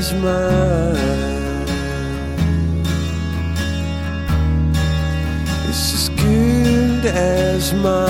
As mine. It's as good as mine.